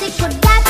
se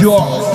yours.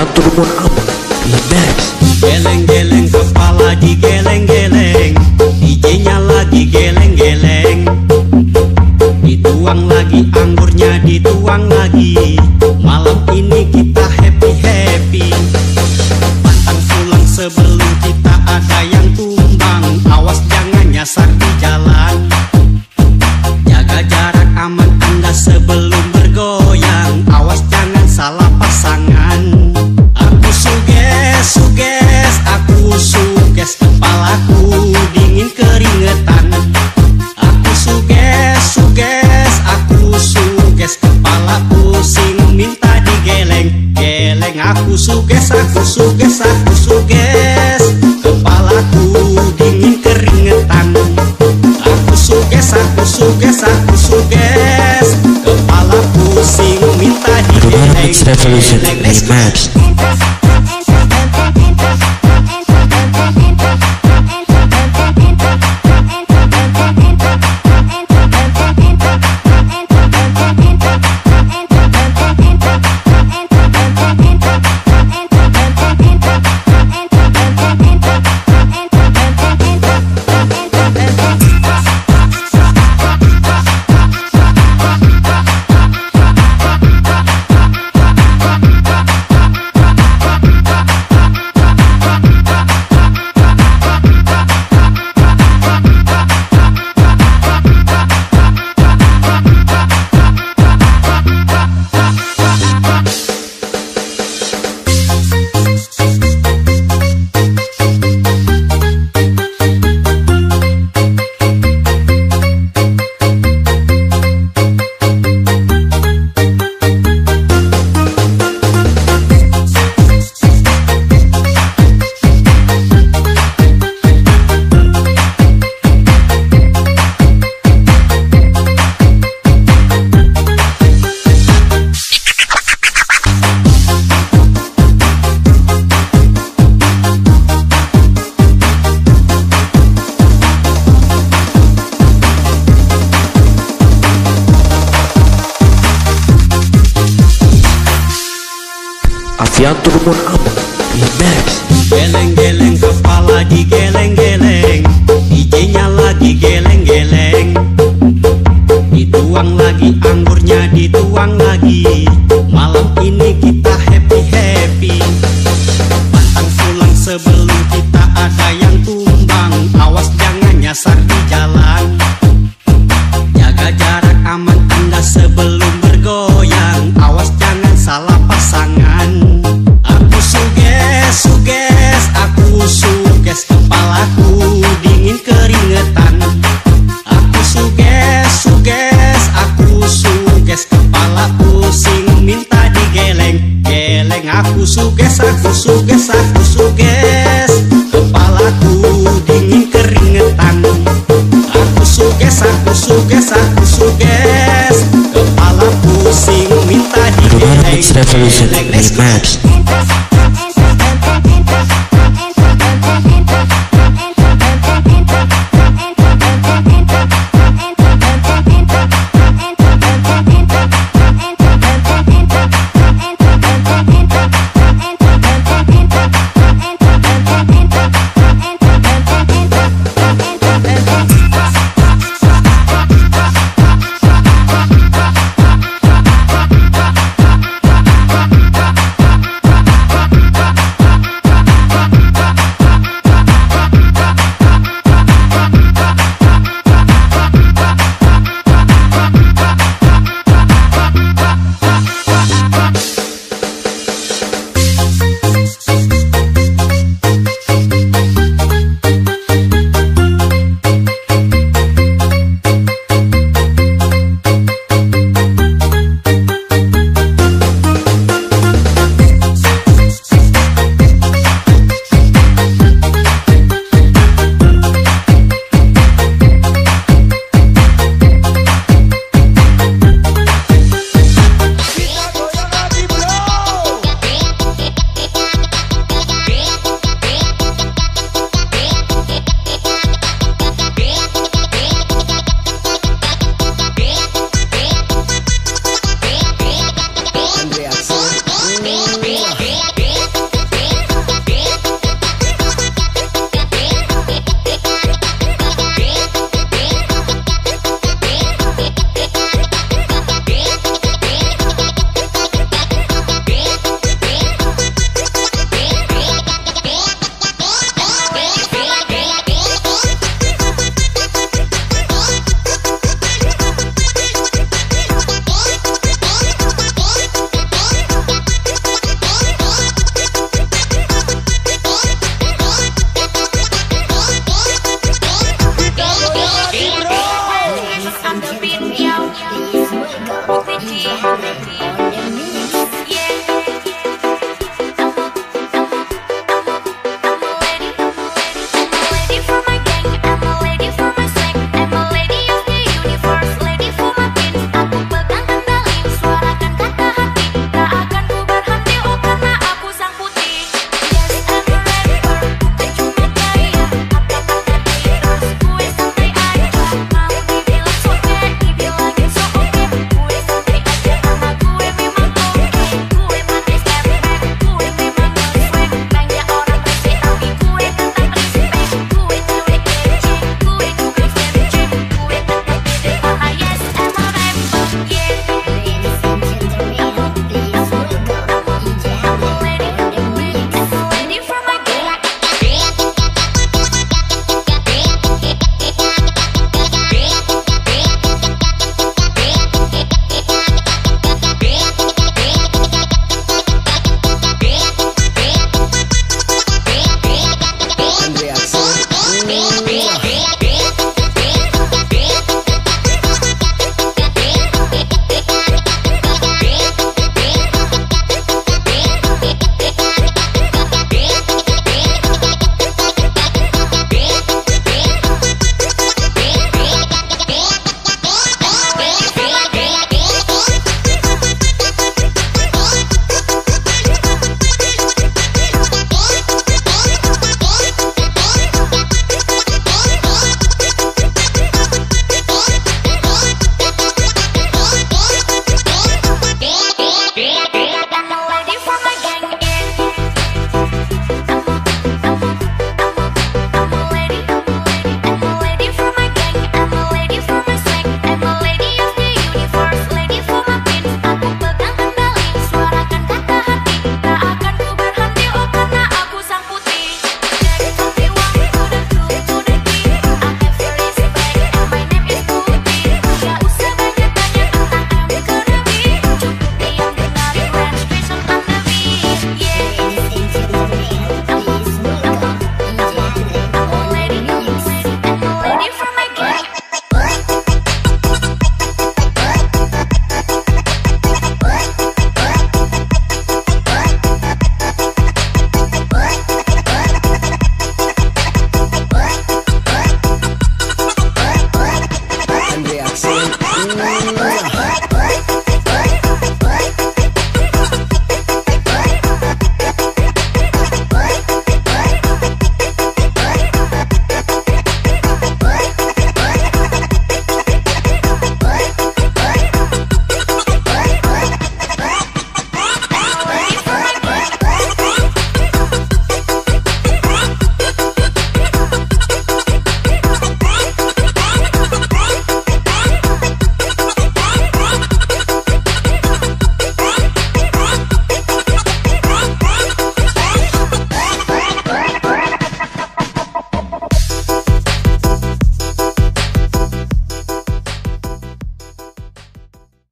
diatur pun aman. Relax. Geleng-geleng kepala di geleng geleng ijenya lagi geleng-geleng. Dituang lagi anggurnya dituang lagi. dice Fiantur mun aman di Geleng-geleng kepala digeleng-geleng DJ-nya lagi geleng-geleng. Dituang lagi anggurnya dituang lagi. Separation. Amen.